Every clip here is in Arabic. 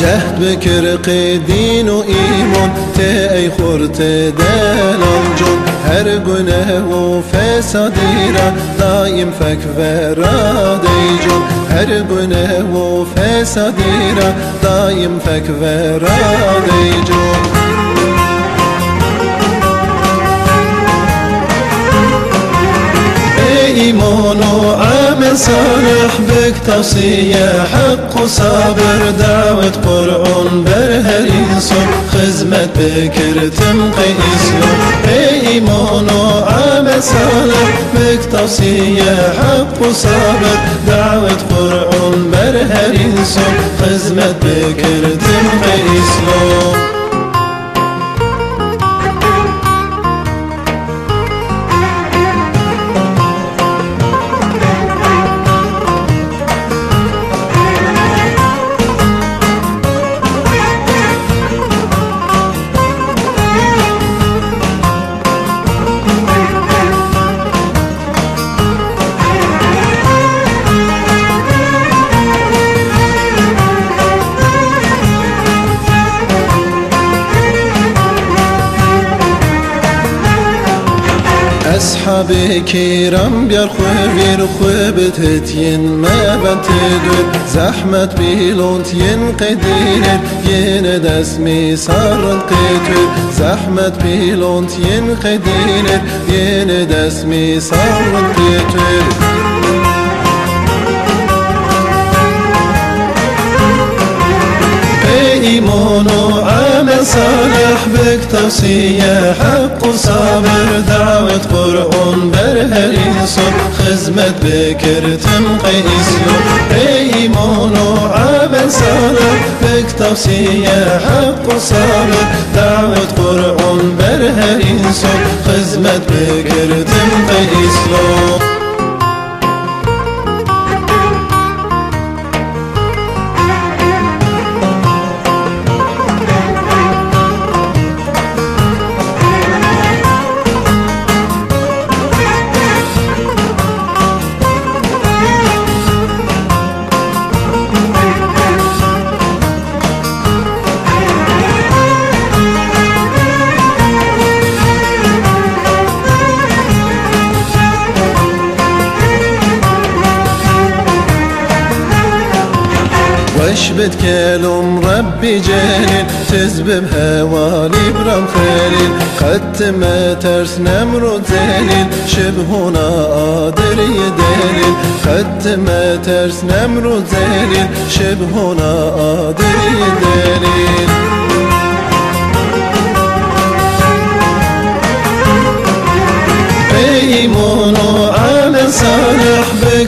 زهد بكر قدين وإيمان تأي خورت دلال جون هر گنه و فسادی را دایم فک ورادی جون هر گنه و فسادی را دایم فک ورادی صالح بك توصية حق وصابر دعوة قرآن برهريسون خزمة بكر تمقي إسلام إيمان وعمل صالح بك توصية حق وصابر دعوة قرآن برهريسون خزمة بكر تمقي إسلام بکیرم بیار خوه بیر خوه بتتین مبن تدود زحمت بیلونت ین قدیرت ین دست می سرن قیتود زحمت بیلونت ین قدیرت ین دست می سرن صالح بك توصية حق وصابر دعوة قرآن برهر إنسان خزمة بكر تمقي إسلام إيمان وعمل صالح بك توصية حق وصابر دعوة قرآن برهر إنسان خزمة بكر تمقي إسلام وش بتكلم ربي جليل تزبب هوالي برم خليل قد ما ترس نمرود زليل شبهنا قادر يدليل قد ما ترس نمرود زليل شبهنا قادر يدليل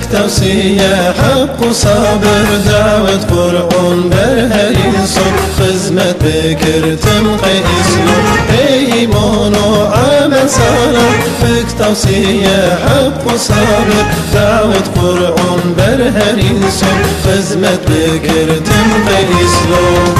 بك توصية حق وصابر دعوة قرآن برهرين صب خزمة بكر تمقي إسلام إيمان وعمل صالح بك توصية حق وصابر دعوة قرآن برهرين صب خزمة بكر تمقي إسلام